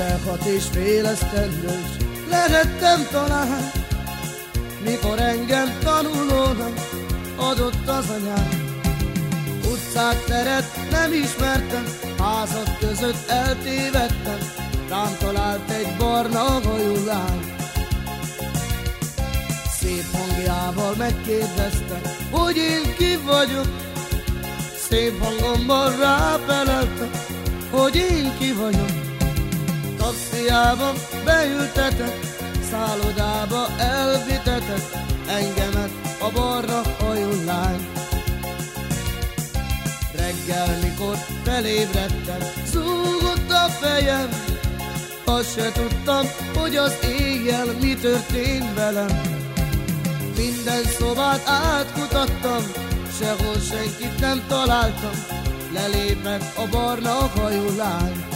Tucat és fél esztendős lehettem talán, mikor engem tanulónak adott az anyám. Utcát, teret nem ismertem, házak között eltévedtem, rám talált egy barna hajú lány. Szép hangjával megkérdezte, hogy én ki vagyok, Szép hangomban ráfeleltem, Taxiába beültetett, szállodába elvitetett, engemet a barna hajú lány. Reggel, mikor felébredtem, zúgott a fejem, azt se tudtam, hogy az éjjel mi történt velem. Minden szobát átkutattam, sehol senkit nem találtam, lelépett a barna hajú lány.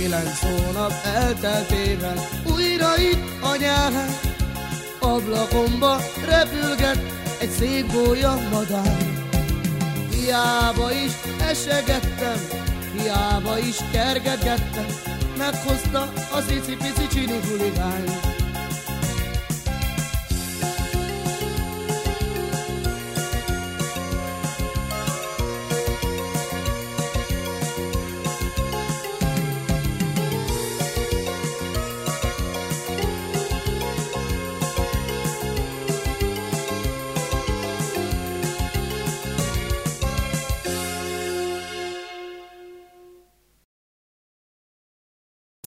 Kilenc hónap elteltével újra itt a nyár, ablakomba repülget egy szép gólya madár. Hiába is esegettem, hiába is kergetgettem, meghozta az icipici csini huligány.